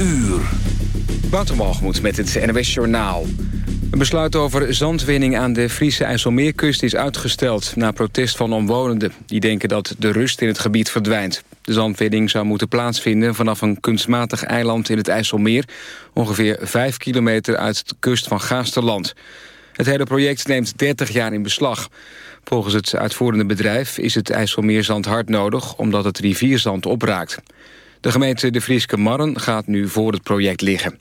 uur. Met het NWS Journaal. Een besluit over zandwinning aan de Friese IJsselmeerkust is uitgesteld... na protest van omwonenden. Die denken dat de rust in het gebied verdwijnt. De zandwinning zou moeten plaatsvinden vanaf een kunstmatig eiland in het IJsselmeer... ongeveer 5 kilometer uit de kust van Gaasterland. Het hele project neemt 30 jaar in beslag. Volgens het uitvoerende bedrijf is het IJsselmeerzand hard nodig... omdat het rivierzand opraakt. De gemeente De Frieske Marren gaat nu voor het project liggen.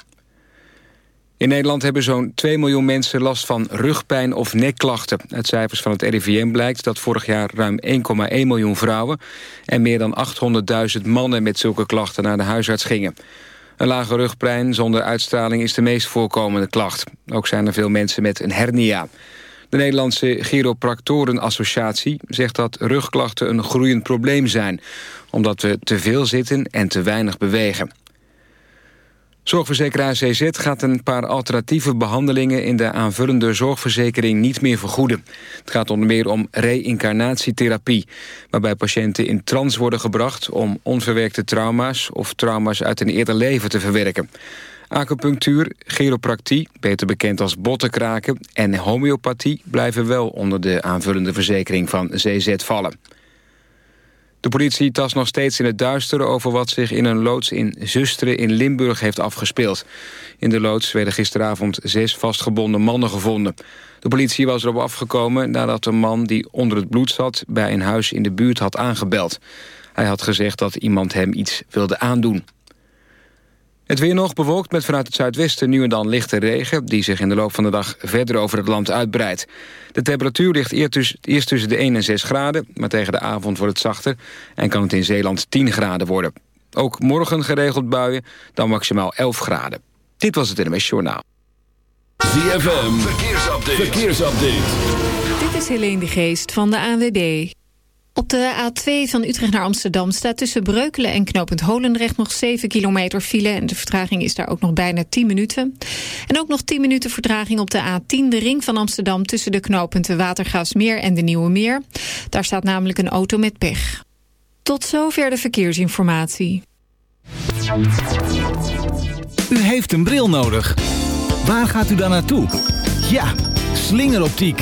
In Nederland hebben zo'n 2 miljoen mensen last van rugpijn of nekklachten. Uit cijfers van het RIVM blijkt dat vorig jaar ruim 1,1 miljoen vrouwen... en meer dan 800.000 mannen met zulke klachten naar de huisarts gingen. Een lage rugpijn zonder uitstraling is de meest voorkomende klacht. Ook zijn er veel mensen met een hernia. De Nederlandse Chiropractorenassociatie zegt dat rugklachten een groeiend probleem zijn... omdat we te veel zitten en te weinig bewegen. Zorgverzekeraar CZ gaat een paar alternatieve behandelingen... in de aanvullende zorgverzekering niet meer vergoeden. Het gaat onder meer om reïncarnatietherapie... waarbij patiënten in trance worden gebracht... om onverwerkte trauma's of trauma's uit een eerder leven te verwerken. Acupunctuur, chiropractie, beter bekend als bottenkraken... en homeopathie blijven wel onder de aanvullende verzekering van CZ vallen. De politie tast nog steeds in het duister over wat zich in een loods in Zusteren in Limburg heeft afgespeeld. In de loods werden gisteravond zes vastgebonden mannen gevonden. De politie was erop afgekomen nadat een man die onder het bloed zat bij een huis in de buurt had aangebeld. Hij had gezegd dat iemand hem iets wilde aandoen. Het weer nog bewolkt met vanuit het zuidwesten nu en dan lichte regen... die zich in de loop van de dag verder over het land uitbreidt. De temperatuur ligt eerst tussen de 1 en 6 graden... maar tegen de avond wordt het zachter en kan het in Zeeland 10 graden worden. Ook morgen geregeld buien, dan maximaal 11 graden. Dit was het NMS Journaal. ZFM, verkeersupdate. verkeersupdate. Dit is Helene de Geest van de ANWB. Op de A2 van Utrecht naar Amsterdam staat tussen Breukelen en knooppunt Holendrecht nog 7 kilometer file. En de vertraging is daar ook nog bijna 10 minuten. En ook nog 10 minuten vertraging op de A10, de ring van Amsterdam... tussen de knooppunten Watergaasmeer en de Nieuwe Meer. Daar staat namelijk een auto met pech. Tot zover de verkeersinformatie. U heeft een bril nodig. Waar gaat u dan naartoe? Ja, slingeroptiek.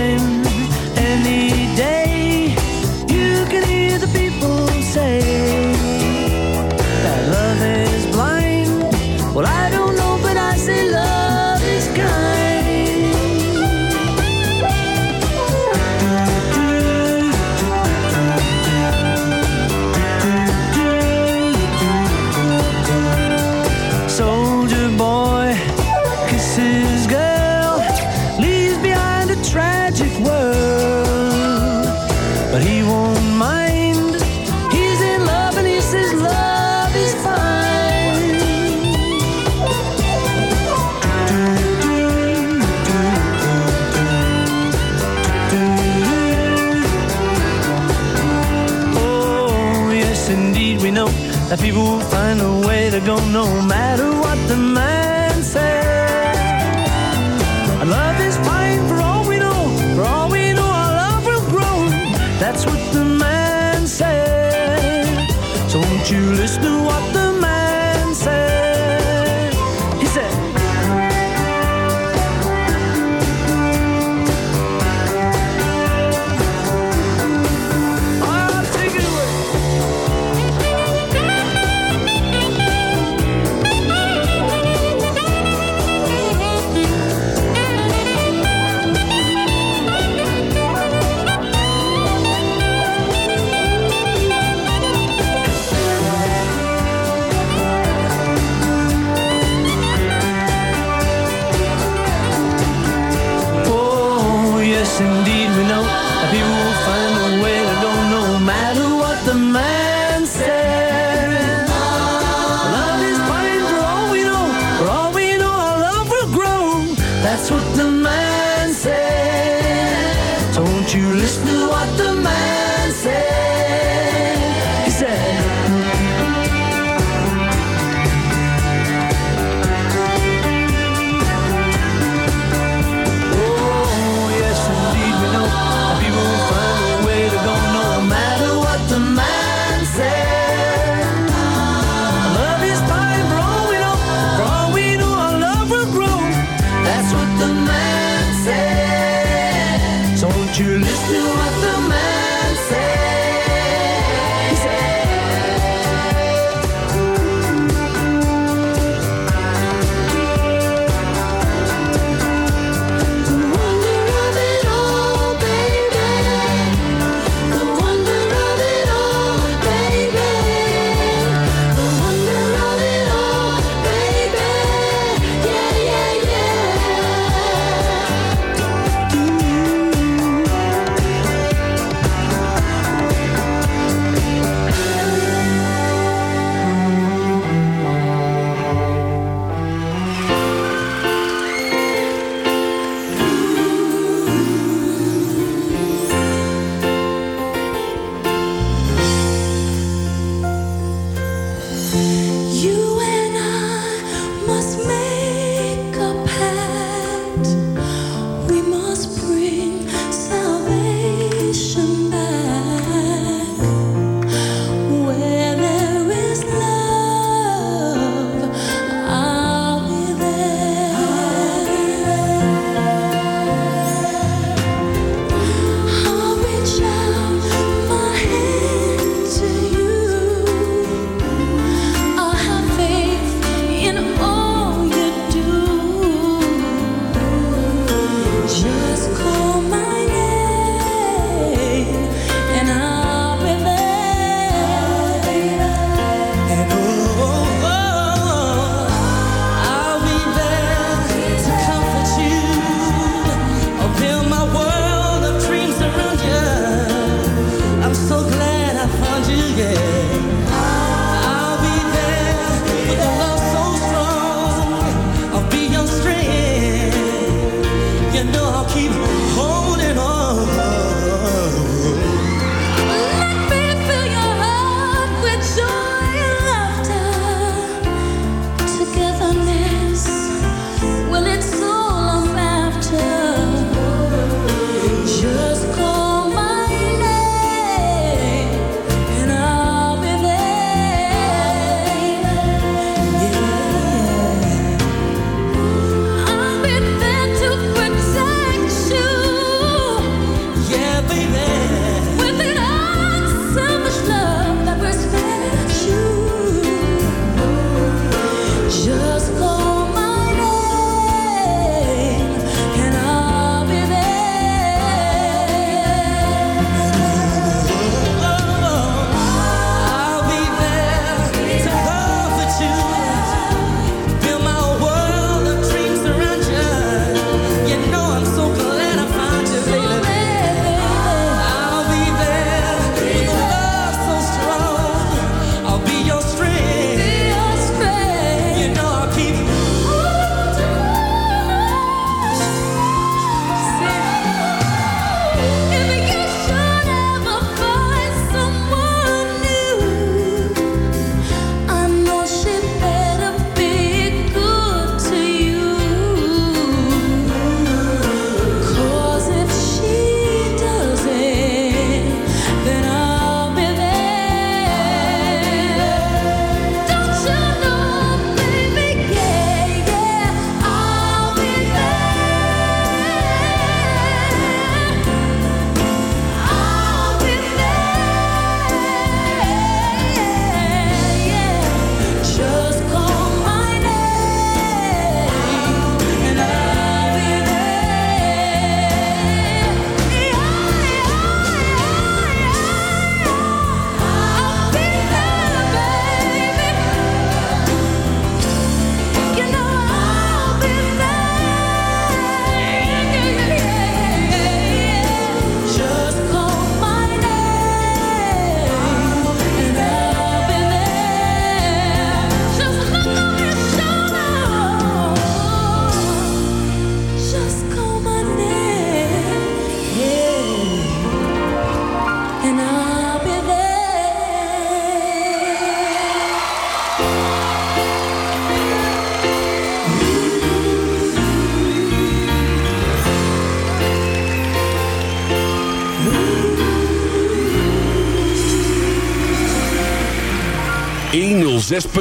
that people find a way to go no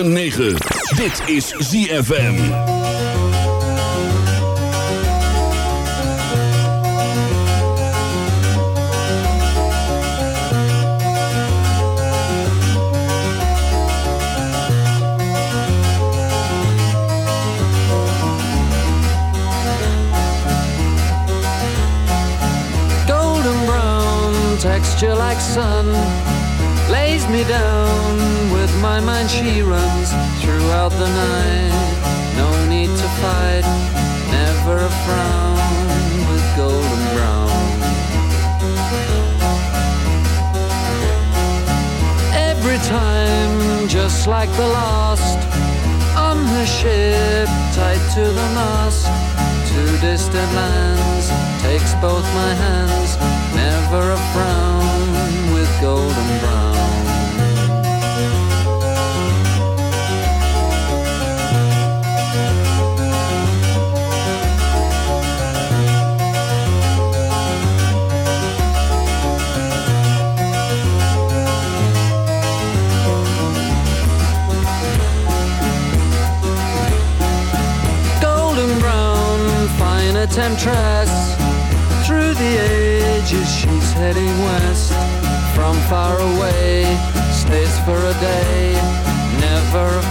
106.9. Dit is ZFM. golden brown texture like sun lays me down she runs throughout the night. No need to fight never a frown with golden brown. Every time just like the last on the ship tied to the mast to distant lands takes both my hands never a frown with golden brown fine through the ages she's heading west. From far away stays for a day never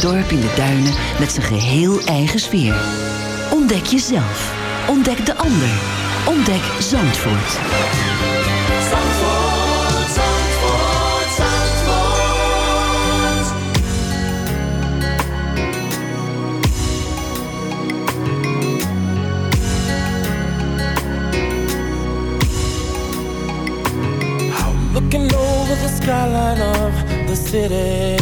dorp in de duinen met zijn geheel eigen sfeer. Ontdek jezelf. Ontdek de ander. Ontdek Zandvoort. Zandvoort, Zandvoort, Zandvoort. Looking over the skyline of the city.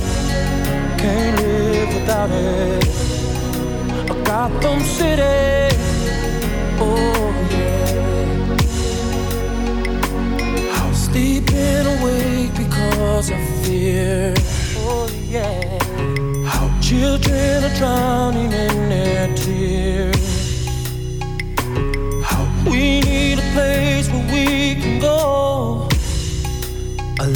can't live without it. A Gotham City, oh yeah. How sleeping awake because of fear, oh yeah. How children are drowning in their tears. How we need a place where we can go.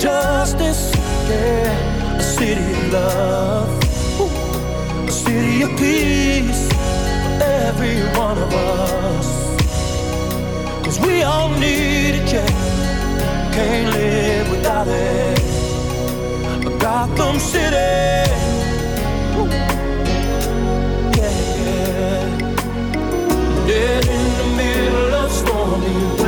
Justice, yeah. A city of love, Ooh. a city of peace for every one of us. Cause we all need it, yeah. Can't live without it. A Gotham City. Yeah. Dead in the middle of stormy weather.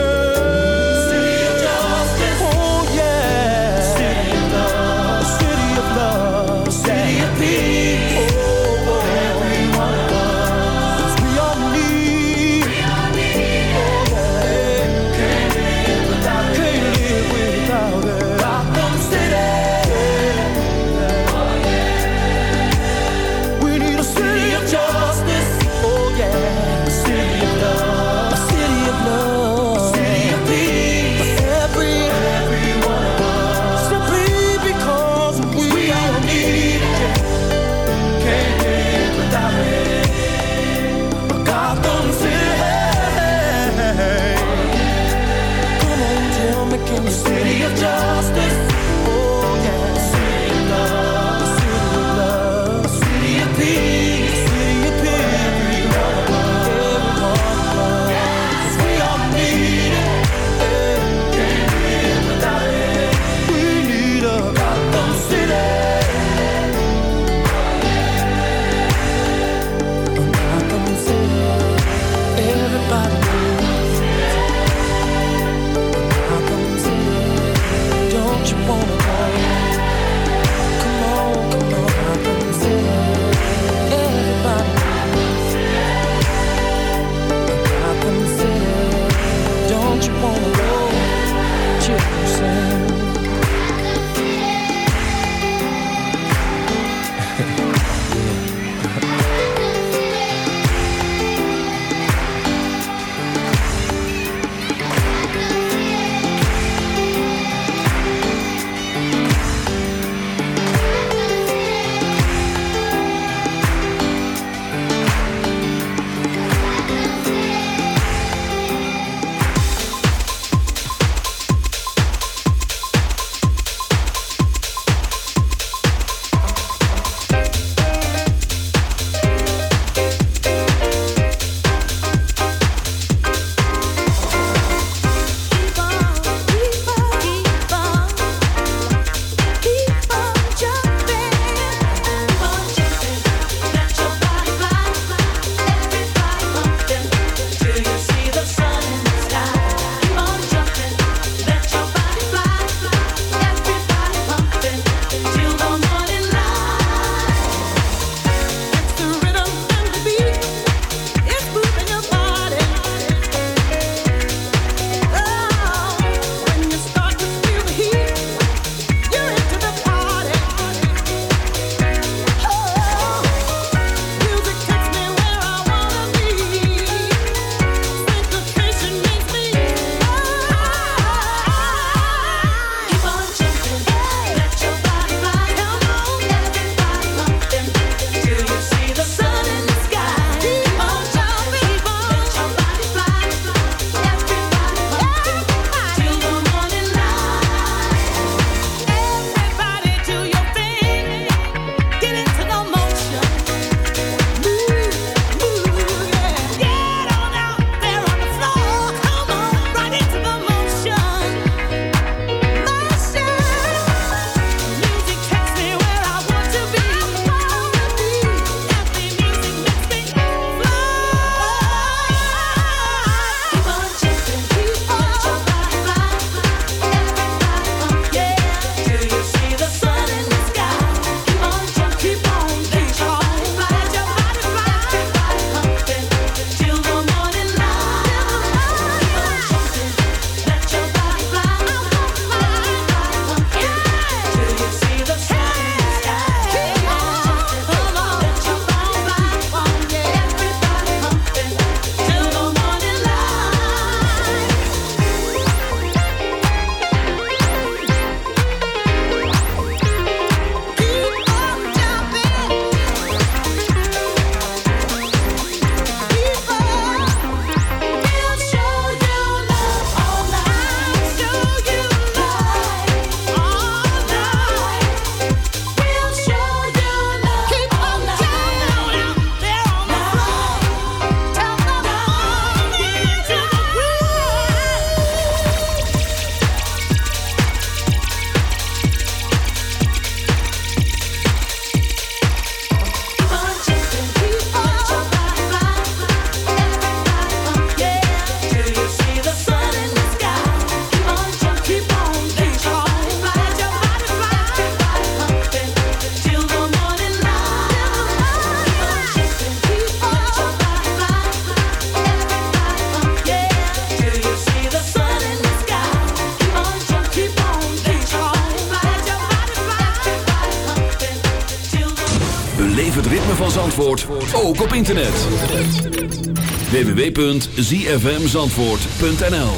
www.zfmzandvoort.nl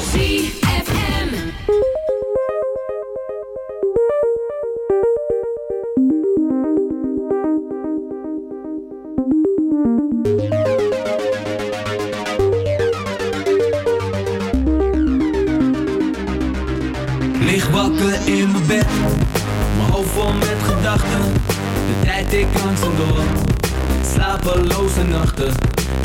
Lig wakker in mijn bed, mijn hoofd vol met gedachten. De tijd ik langzaam door, slapeloze nachten.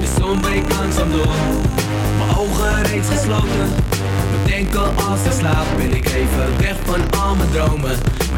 De zon breekt langzaam door, mijn ogen reeds gesloten. Bedenken als ik slaap, ben ik even weg van al mijn dromen.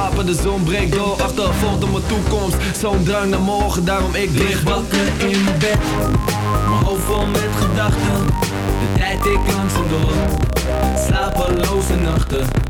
gapen, de zon breekt door. Achtervolgt op mijn toekomst, zo'n drang naar morgen. Daarom ik lig wakker in mijn bed. Mijn hoofd vol met gedachten. De tijd ik langzaam door. Slapeloze nachten.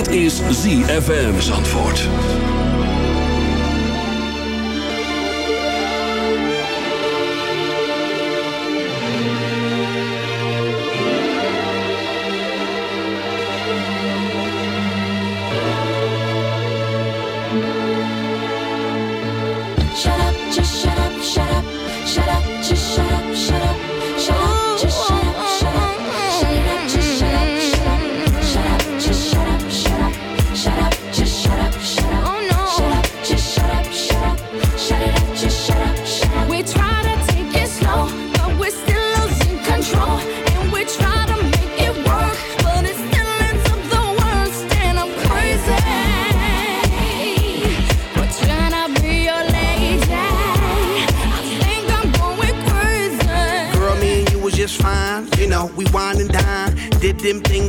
Dit is ZFM Zandvoort. Shut up, just shut up, shut up, shut up, just shut up,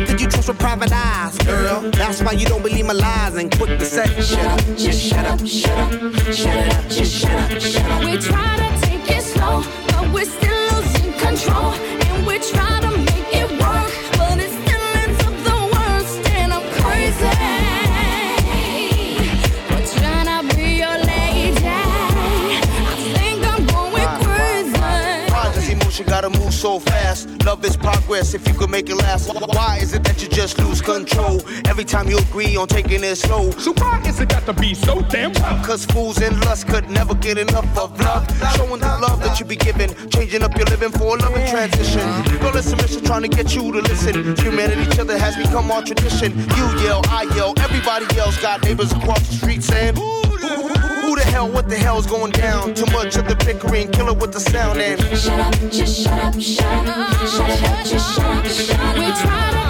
How could you trust with private eyes, girl? That's why you don't believe my lies and quick to say, shut up, just shut up, shut up, shut it up, just shut up, shut up. We try to take it slow, but we're still losing control. And we try to make it work, but it still ends up the worst. And I'm crazy. We're trying to be your lady. I think I'm going crazy. Why does emotion gotta move so fast? Love is progress if you could make it last. Why is it that you just lose control every time you agree on taking it slow? So why is it got to be so damn tough? Cause fools and lust could never get enough of love. Showing the love that you be giving, changing up your living for a loving transition. Girl, it's a mission trying to get you to listen. Humanity, each other has become our tradition. You yell, I yell, everybody else got neighbors across the street saying, who the hell, what the hell's going down? Too much of the bickering, killer with the sound and Shut up, just shut up, shut up, shut up, just shut up, shut up. We try to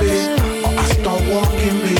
be, I start walking me.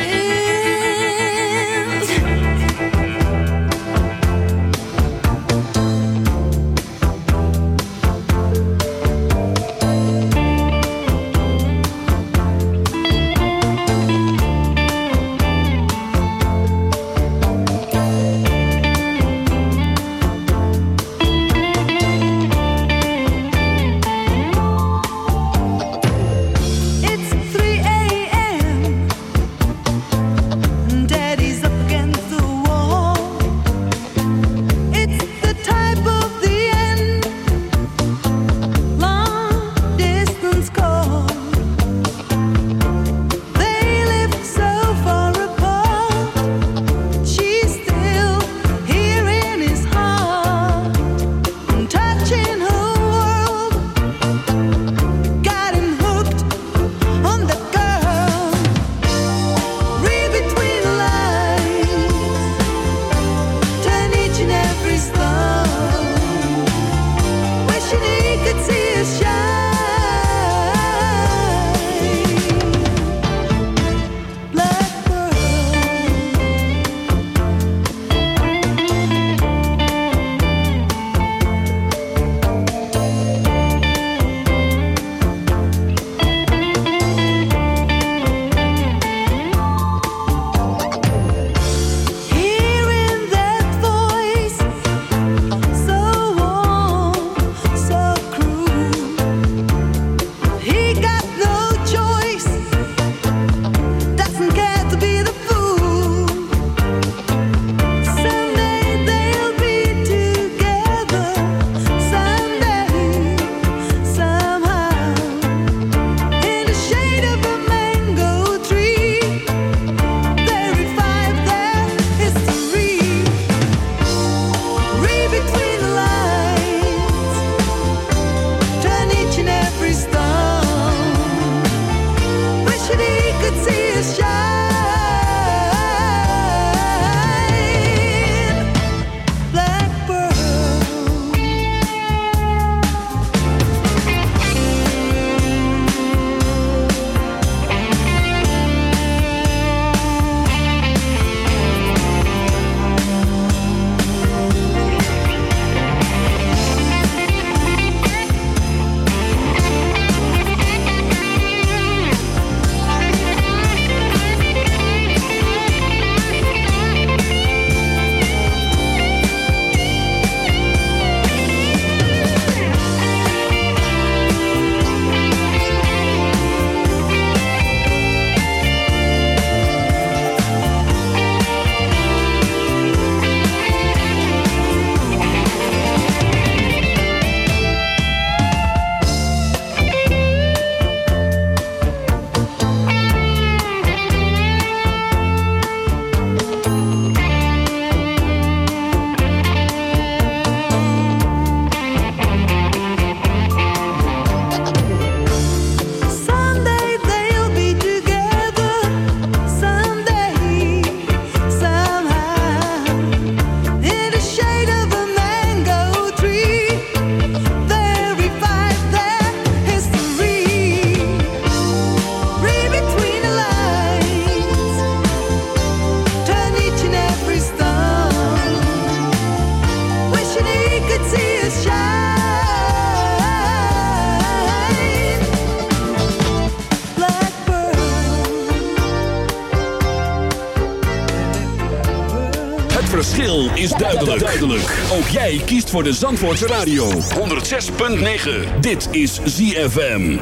voor de Zandvoortse Radio. 106.9. Dit is ZFM.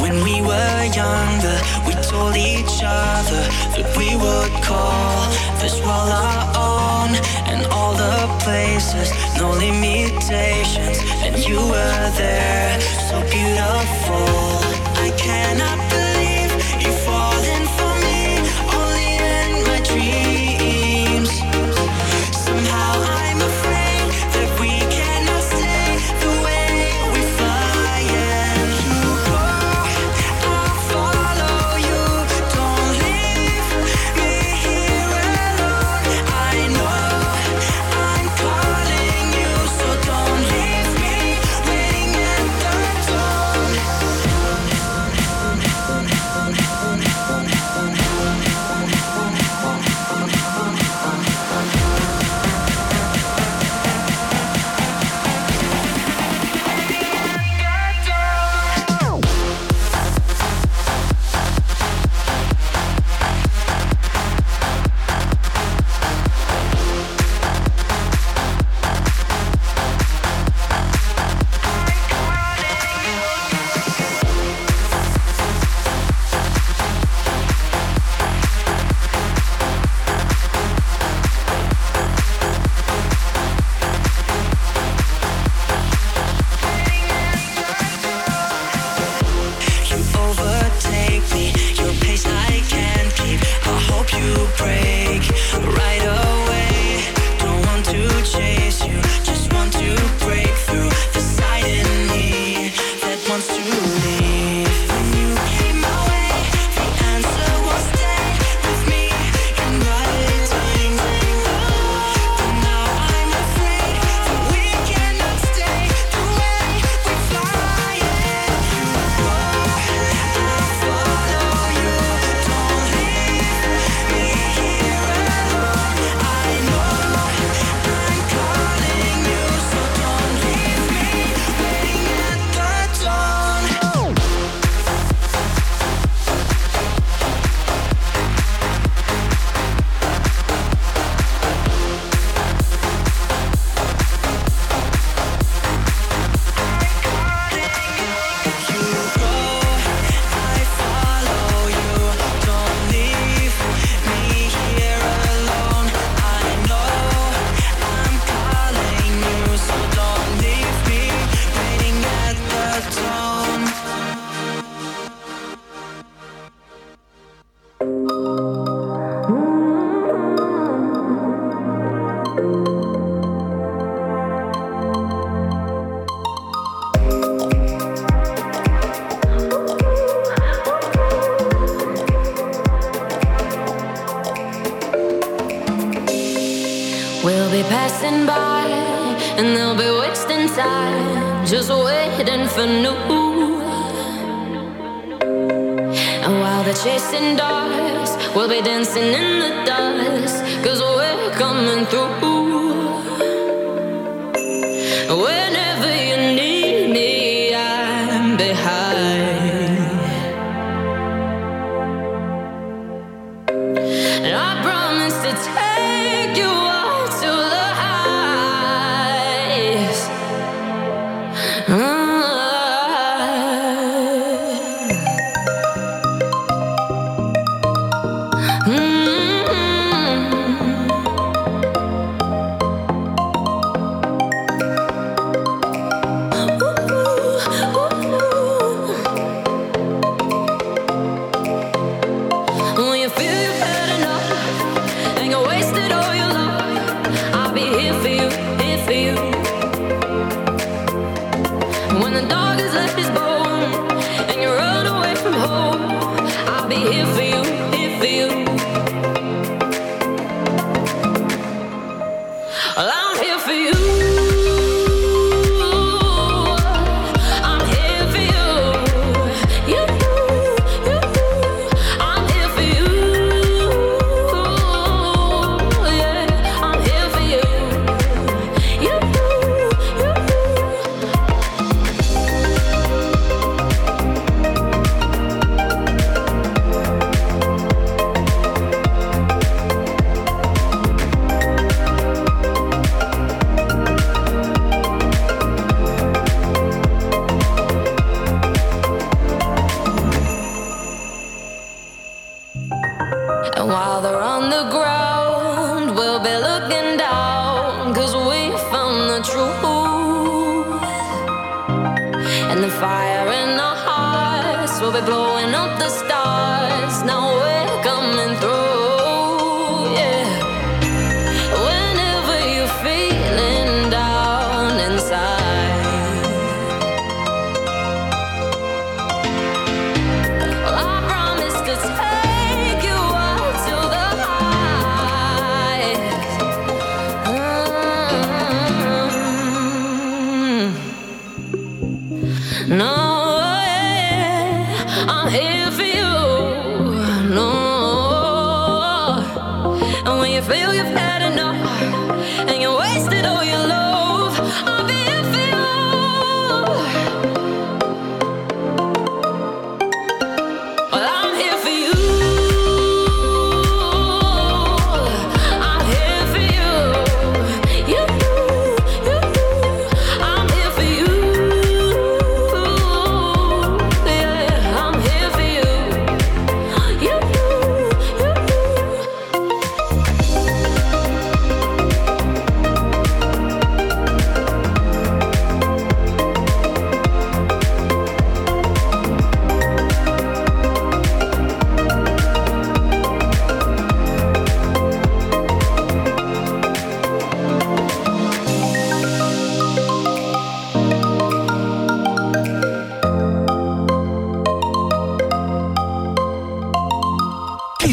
When we were younger, we told each other that we would call this world our own and all the places, no limitations. And you were there, so beautiful. I cannot believe I'm here for you.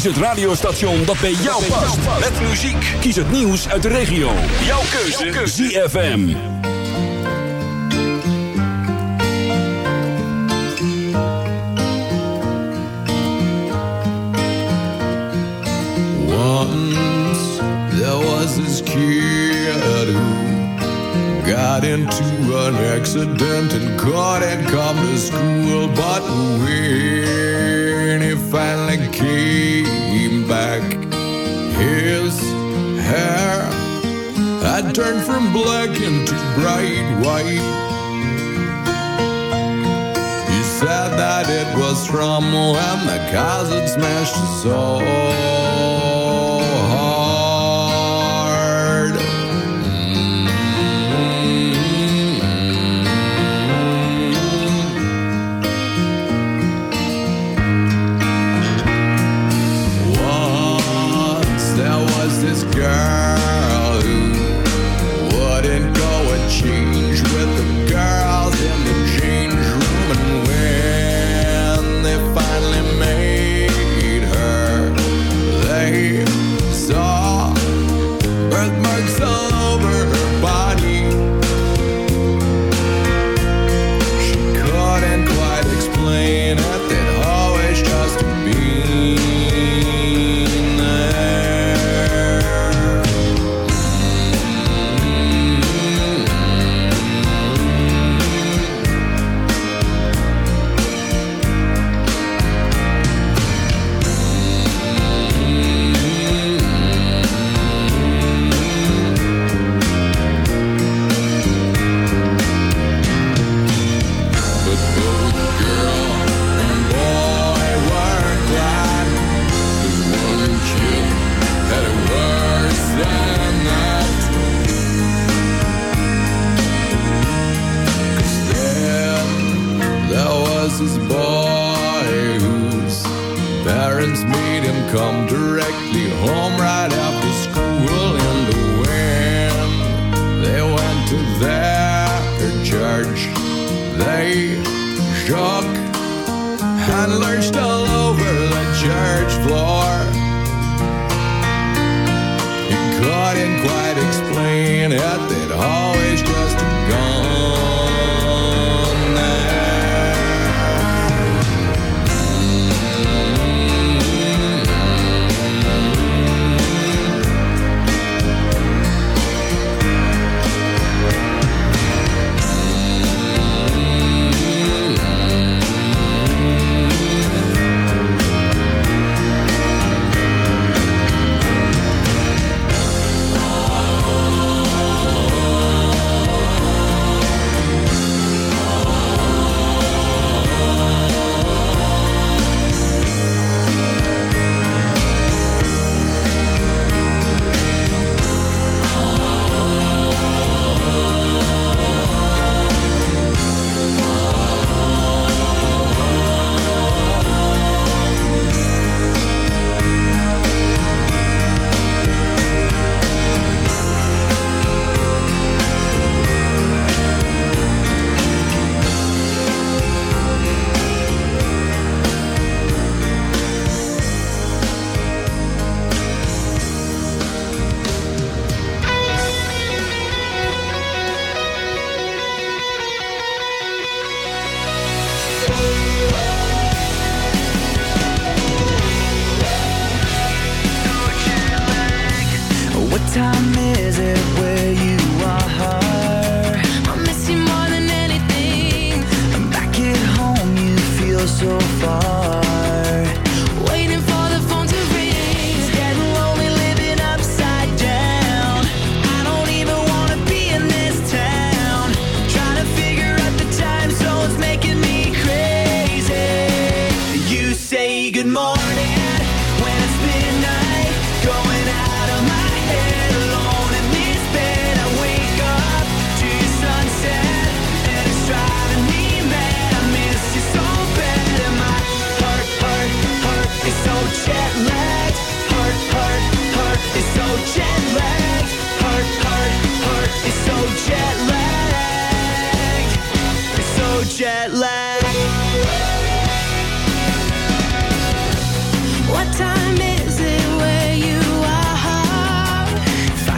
het radiostation dat bij jou past. Met muziek. Kies het nieuws uit de regio. Jouw keuze. ZFM. Once there was this kid who got into an accident. jeszcze są.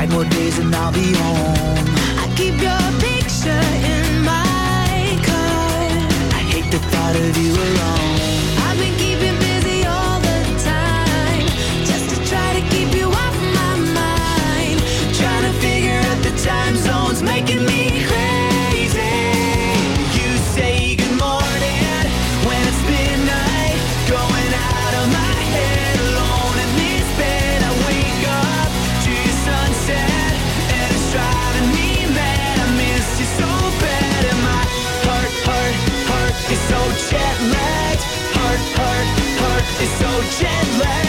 More days and I'll be home. I keep your picture in jet lag.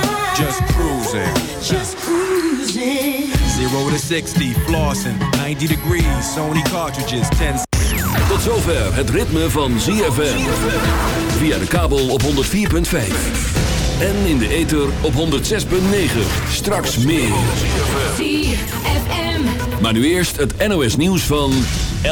Just cruising. Just cruising. Zero to 60, flossing, 90 degrees, Sony cartridges, 10 Tot zover het ritme van ZFM. Via de kabel op 104.5. En in de ether op 106.9. Straks meer. ZFM. Maar nu eerst het NOS nieuws van...